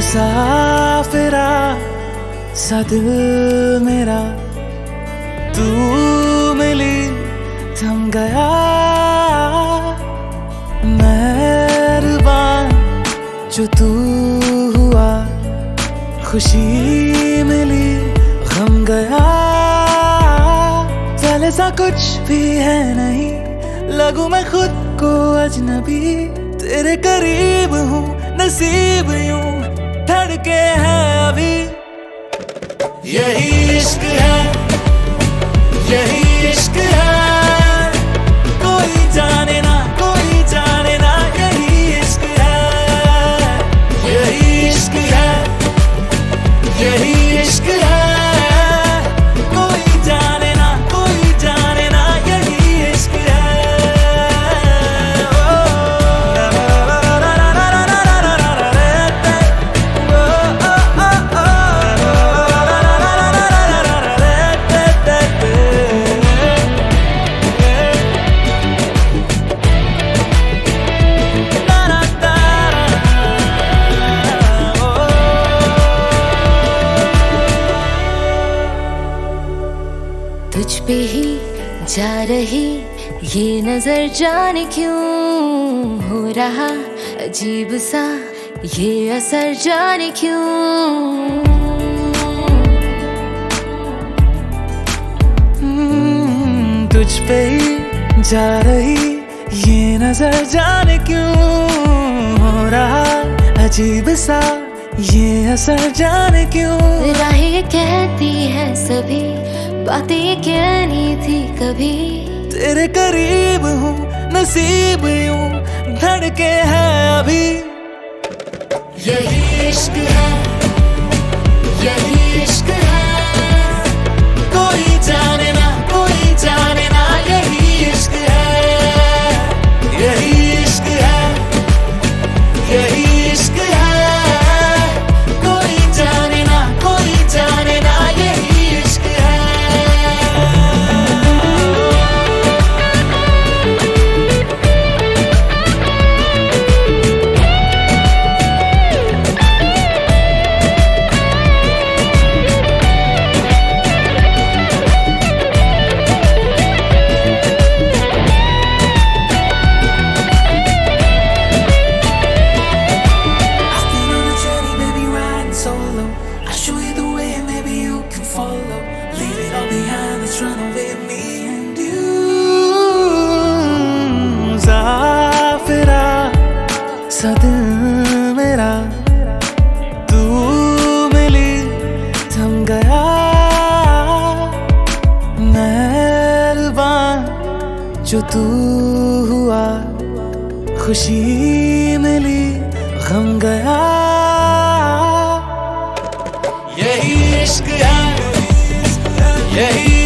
मुसाफिरा सा दिल मेरा। तू मिली, थम गया। मेहरबान, जो तू हुआ। खुशी मिली गम गया। पहले सा कुछ भी है नहीं, लगू मैं खुद को अजनबी। तेरे करीब हूँ धड़के हैं अभी। यही तुझ पे ही जा रही ये नज़र जाने क्यों हो रहा अजीब सा ये असर जाने क्यों? हम्म, तुझ पे ही जा रही ये नज़र जाने क्यों हो रहा अजीब सा ये असर जाने क्यों? राहें कहती है सभी बातें कहनी थी कभी। तेरे करीब हूँ नसीब यूँ धड़के हैं अभी। यही इश्क है। सा दिल मेरा, तू मिली, थम गया। मेहरबान, जो तू हुआ, खुशी मिली, गम गया। यही इश्क है, यही